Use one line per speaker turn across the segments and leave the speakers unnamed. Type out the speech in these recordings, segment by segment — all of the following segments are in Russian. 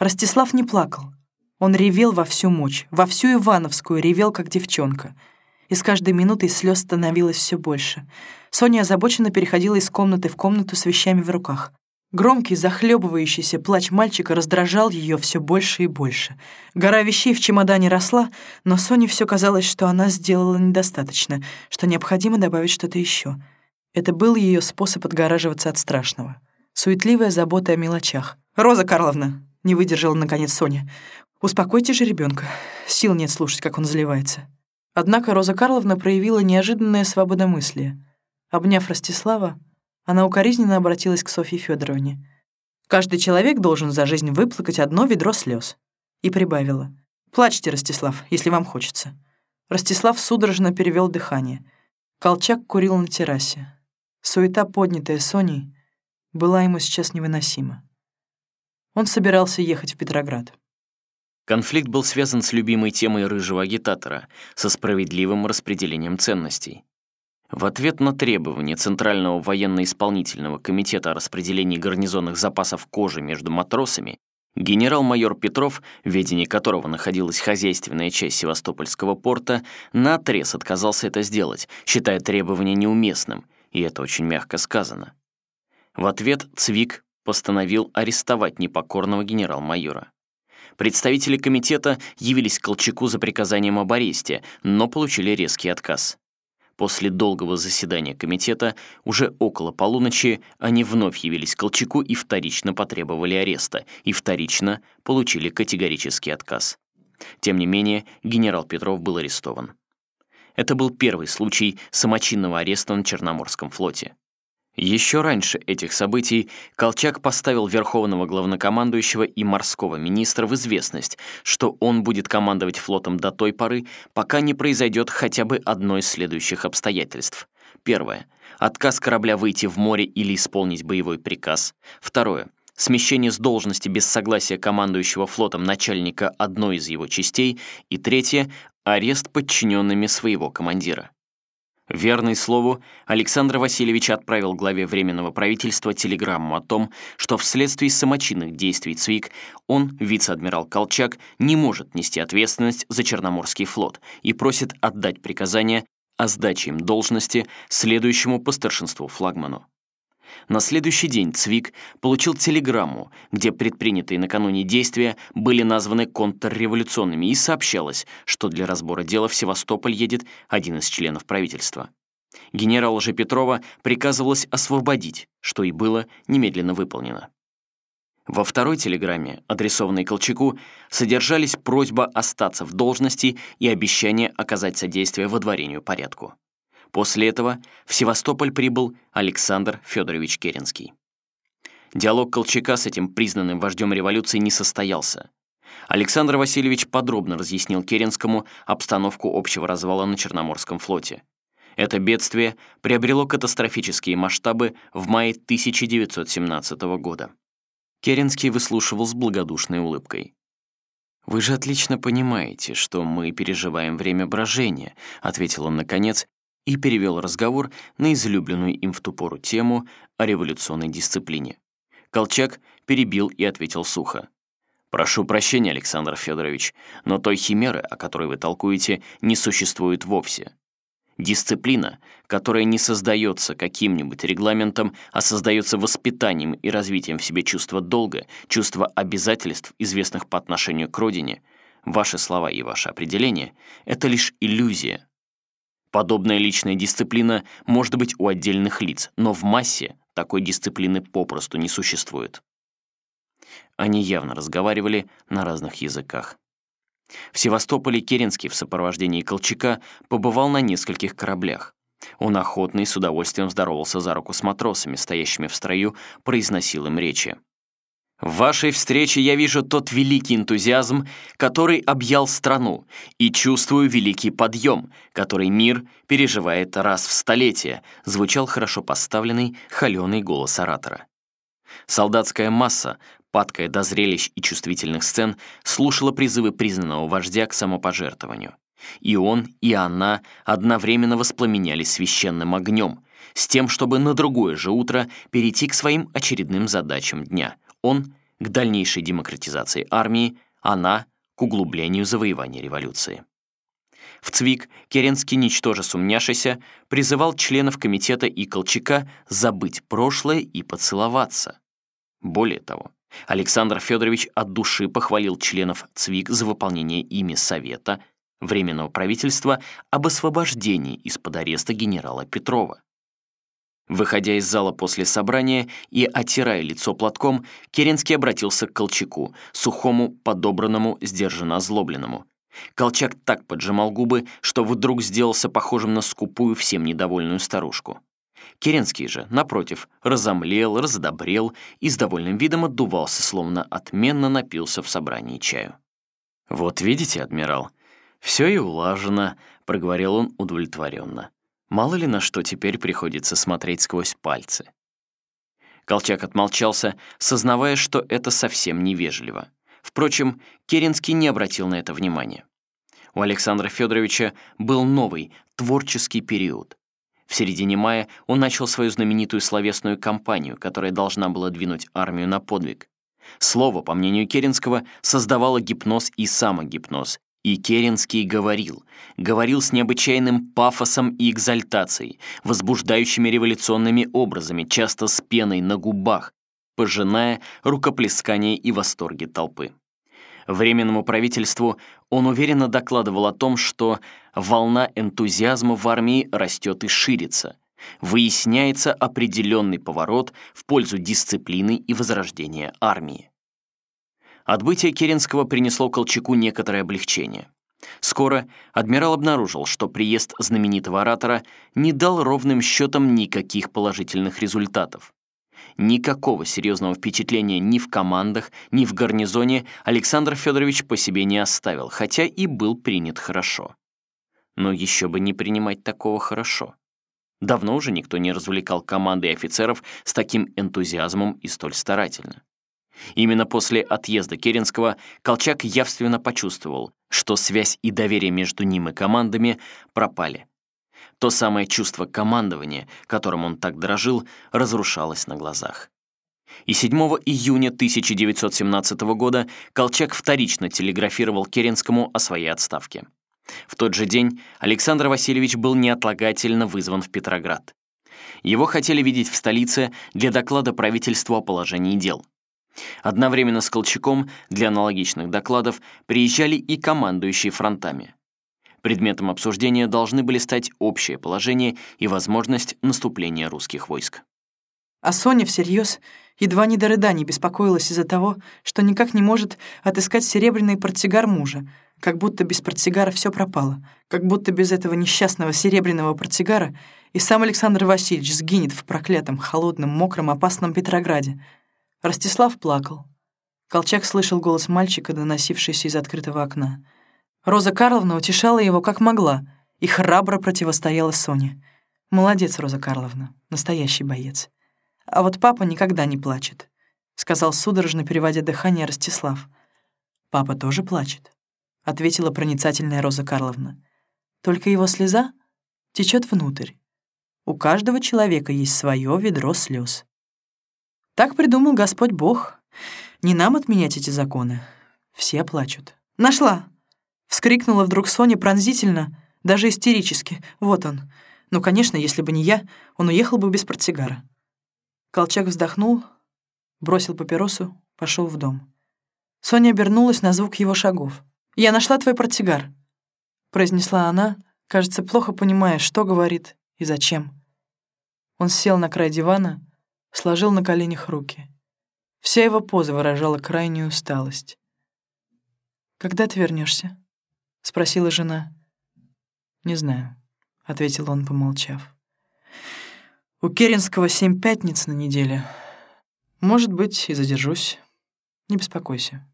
Ростислав не плакал. Он ревел во всю мощь, во всю Ивановскую ревел, как девчонка. И с каждой минутой слез становилось все больше. Соня озабоченно переходила из комнаты в комнату с вещами в руках. Громкий, захлебывающийся плач мальчика раздражал ее все больше и больше. Гора вещей в чемодане росла, но Соне все казалось, что она сделала недостаточно, что необходимо добавить что-то еще. Это был ее способ отгораживаться от страшного. Суетливая забота о мелочах. «Роза Карловна!» — не выдержала наконец Соня. «Успокойте же ребенка. Сил нет слушать, как он заливается». Однако Роза Карловна проявила неожиданное свободомыслие. Обняв Ростислава, она укоризненно обратилась к Софье Федоровне. «Каждый человек должен за жизнь выплакать одно ведро слез. И прибавила. «Плачьте, Ростислав, если вам хочется». Ростислав судорожно перевел дыхание. Колчак курил на террасе. Суета, поднятая Соней, была ему сейчас невыносима. Он собирался ехать в Петроград.
Конфликт был связан с любимой темой рыжего агитатора, со справедливым распределением ценностей. В ответ на требование Центрального военно-исполнительного комитета о распределении гарнизонных запасов кожи между матросами, генерал-майор Петров, в ведении которого находилась хозяйственная часть Севастопольского порта, наотрез отказался это сделать, считая требование неуместным, и это очень мягко сказано. В ответ Цвик постановил арестовать непокорного генерал-майора. Представители комитета явились к Колчаку за приказанием об аресте, но получили резкий отказ. После долгого заседания комитета уже около полуночи они вновь явились к Колчаку и вторично потребовали ареста, и вторично получили категорический отказ. Тем не менее, генерал Петров был арестован. Это был первый случай самочинного ареста на Черноморском флоте. Еще раньше этих событий Колчак поставил верховного главнокомандующего и морского министра в известность, что он будет командовать флотом до той поры, пока не произойдет хотя бы одно из следующих обстоятельств. Первое. Отказ корабля выйти в море или исполнить боевой приказ. Второе. Смещение с должности без согласия командующего флотом начальника одной из его частей. И третье. Арест подчиненными своего командира. Верный слову, Александр Васильевич отправил главе Временного правительства телеграмму о том, что вследствие самочинных действий ЦВИК он, вице-адмирал Колчак, не может нести ответственность за Черноморский флот и просит отдать приказание о сдаче им должности следующему по старшинству флагману. На следующий день Цвик получил телеграмму, где предпринятые накануне действия были названы контрреволюционными и сообщалось, что для разбора дела в Севастополь едет один из членов правительства. Генерала же Петрова приказывалось освободить, что и было немедленно выполнено. Во второй телеграмме, адресованной Колчаку, содержались просьба остаться в должности и обещание оказать содействие водворению порядку. После этого в Севастополь прибыл Александр Федорович Керенский. Диалог Колчака с этим признанным вождем революции не состоялся. Александр Васильевич подробно разъяснил Керенскому обстановку общего развала на Черноморском флоте. Это бедствие приобрело катастрофические масштабы в мае 1917 года. Керенский выслушивал с благодушной улыбкой. «Вы же отлично понимаете, что мы переживаем время брожения», ответил он наконец и перевел разговор на излюбленную им в ту пору тему о революционной дисциплине. Колчак перебил и ответил сухо. «Прошу прощения, Александр Федорович, но той химеры, о которой вы толкуете, не существует вовсе. Дисциплина, которая не создается каким-нибудь регламентом, а создается воспитанием и развитием в себе чувства долга, чувства обязательств, известных по отношению к родине, ваши слова и ваше определение — это лишь иллюзия, Подобная личная дисциплина может быть у отдельных лиц, но в массе такой дисциплины попросту не существует. Они явно разговаривали на разных языках. В Севастополе Керенский в сопровождении Колчака побывал на нескольких кораблях. Он охотно и с удовольствием здоровался за руку с матросами, стоящими в строю, произносил им речи. В вашей встрече я вижу тот великий энтузиазм, который объял страну, и чувствую великий подъем, который мир переживает раз в столетие, звучал хорошо поставленный, холеный голос оратора. Солдатская масса, падкая до зрелищ и чувствительных сцен, слушала призывы признанного вождя к самопожертвованию. И он, и она одновременно воспламенялись священным огнем, с тем, чтобы на другое же утро перейти к своим очередным задачам дня — он к дальнейшей демократизации армии, она — к углублению завоевания революции. В ЦВИК Керенский, ничтоже сумняшися, призывал членов комитета и Колчака забыть прошлое и поцеловаться. Более того, Александр Федорович от души похвалил членов ЦВИК за выполнение ими совета Временного правительства об освобождении из-под ареста генерала Петрова. Выходя из зала после собрания и отирая лицо платком, Керенский обратился к Колчаку, сухому, подобранному, сдержанно озлобленному. Колчак так поджимал губы, что вдруг сделался похожим на скупую, всем недовольную старушку. Керенский же, напротив, разомлел, раздобрел и с довольным видом отдувался, словно отменно напился в собрании чаю. «Вот видите, адмирал, все и улажено», — проговорил он удовлетворенно. Мало ли на что теперь приходится смотреть сквозь пальцы. Колчак отмолчался, сознавая, что это совсем невежливо. Впрочем, Керенский не обратил на это внимания. У Александра Федоровича был новый, творческий период. В середине мая он начал свою знаменитую словесную кампанию, которая должна была двинуть армию на подвиг. Слово, по мнению Керенского, создавало гипноз и самогипноз, и Керенский говорил, говорил с необычайным пафосом и экзальтацией, возбуждающими революционными образами, часто с пеной на губах, пожиная рукоплескание и восторги толпы. Временному правительству он уверенно докладывал о том, что волна энтузиазма в армии растет и ширится, выясняется определенный поворот в пользу дисциплины и возрождения армии. Отбытие Керенского принесло Колчаку некоторое облегчение. Скоро адмирал обнаружил, что приезд знаменитого оратора не дал ровным счетом никаких положительных результатов. Никакого серьезного впечатления ни в командах, ни в гарнизоне Александр Федорович по себе не оставил, хотя и был принят хорошо. Но еще бы не принимать такого хорошо. Давно уже никто не развлекал команды и офицеров с таким энтузиазмом и столь старательно. Именно после отъезда Керенского Колчак явственно почувствовал, что связь и доверие между ним и командами пропали. То самое чувство командования, которым он так дрожил, разрушалось на глазах. И 7 июня 1917 года Колчак вторично телеграфировал Керенскому о своей отставке. В тот же день Александр Васильевич был неотлагательно вызван в Петроград. Его хотели видеть в столице для доклада правительству о положении дел. Одновременно с Колчаком для аналогичных докладов приезжали и командующие фронтами. Предметом обсуждения должны были стать общее положение и возможность наступления русских войск.
А Соня всерьез едва не до рыданий беспокоилась из-за того, что никак не может отыскать серебряный портсигар мужа, как будто без портсигара все пропало, как будто без этого несчастного серебряного портсигара и сам Александр Васильевич сгинет в проклятом, холодном, мокром, опасном Петрограде, Ростислав плакал. Колчак слышал голос мальчика, доносившийся из открытого окна. Роза Карловна утешала его как могла и храбро противостояла Соне. «Молодец, Роза Карловна, настоящий боец. А вот папа никогда не плачет», — сказал судорожно, переводя дыхание Ростислав. «Папа тоже плачет», — ответила проницательная Роза Карловна. «Только его слеза течет внутрь. У каждого человека есть свое ведро слез. Так придумал Господь Бог. Не нам отменять эти законы. Все плачут. «Нашла!» — вскрикнула вдруг Соня пронзительно, даже истерически. «Вот он!» Ну, конечно, если бы не я, он уехал бы без портсигара. Колчак вздохнул, бросил папиросу, пошел в дом. Соня обернулась на звук его шагов. «Я нашла твой портсигар», — произнесла она, кажется, плохо понимая, что говорит и зачем. Он сел на край дивана, сложил на коленях руки. Вся его поза выражала крайнюю усталость. «Когда ты вернешься? спросила жена. «Не знаю», — ответил он, помолчав. «У Керенского семь пятниц на неделе. Может быть, и задержусь. Не беспокойся.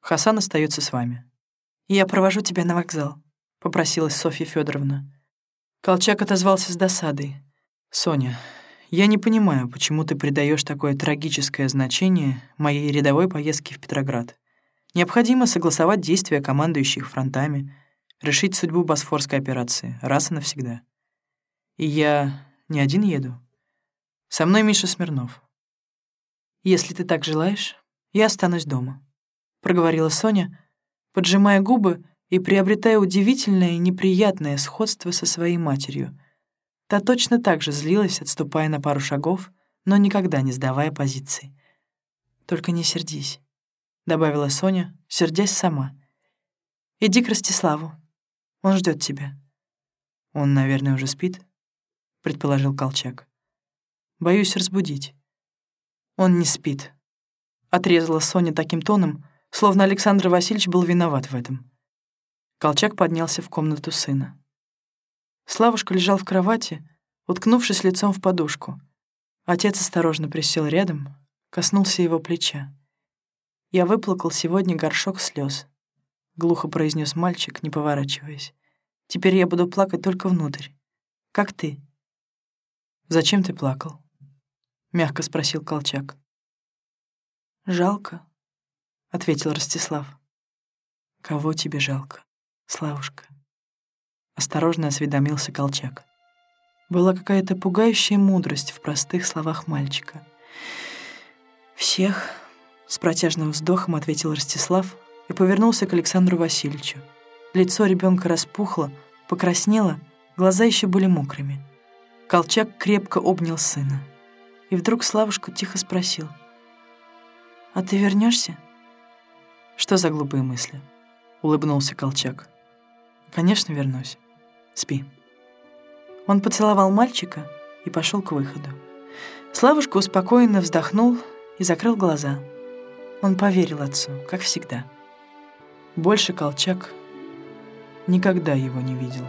Хасан остается с вами». «Я провожу тебя на вокзал», — попросилась Софья Федоровна. Колчак отозвался с досадой. «Соня, я не понимаю, почему ты придаешь такое трагическое значение моей рядовой поездке в Петроград. Необходимо согласовать действия командующих фронтами, решить судьбу Босфорской операции раз и навсегда. И я не один еду. Со мной Миша Смирнов. Если ты так желаешь, «Я останусь дома», — проговорила Соня, поджимая губы и приобретая удивительное и неприятное сходство со своей матерью. Та точно так же злилась, отступая на пару шагов, но никогда не сдавая позиции. «Только не сердись», — добавила Соня, сердясь сама. «Иди к Ростиславу. Он ждет тебя». «Он, наверное, уже спит», — предположил Колчак. «Боюсь разбудить». «Он не спит», — отрезала Соня таким тоном, словно Александр Васильевич был виноват в этом. Колчак поднялся в комнату сына. Славушка лежал в кровати, уткнувшись лицом в подушку. Отец осторожно присел рядом, коснулся его плеча. «Я выплакал сегодня горшок слез, глухо произнес мальчик, не поворачиваясь. «Теперь я буду плакать только внутрь. Как ты?» «Зачем ты плакал?» — мягко спросил Колчак. «Жалко», — ответил Ростислав. «Кого тебе жалко?» Славушка. Осторожно осведомился Колчак. Была какая-то пугающая мудрость в простых словах мальчика. «Всех», — с протяжным вздохом ответил Ростислав и повернулся к Александру Васильевичу. Лицо ребенка распухло, покраснело, глаза еще были мокрыми. Колчак крепко обнял сына. И вдруг Славушку тихо спросил. «А ты вернешься? «Что за глупые мысли?» — улыбнулся Колчак. «Конечно, вернусь. Спи». Он поцеловал мальчика и пошел к выходу. Славушка успокоенно вздохнул и закрыл глаза. Он поверил отцу, как всегда. Больше Колчак никогда его не видел.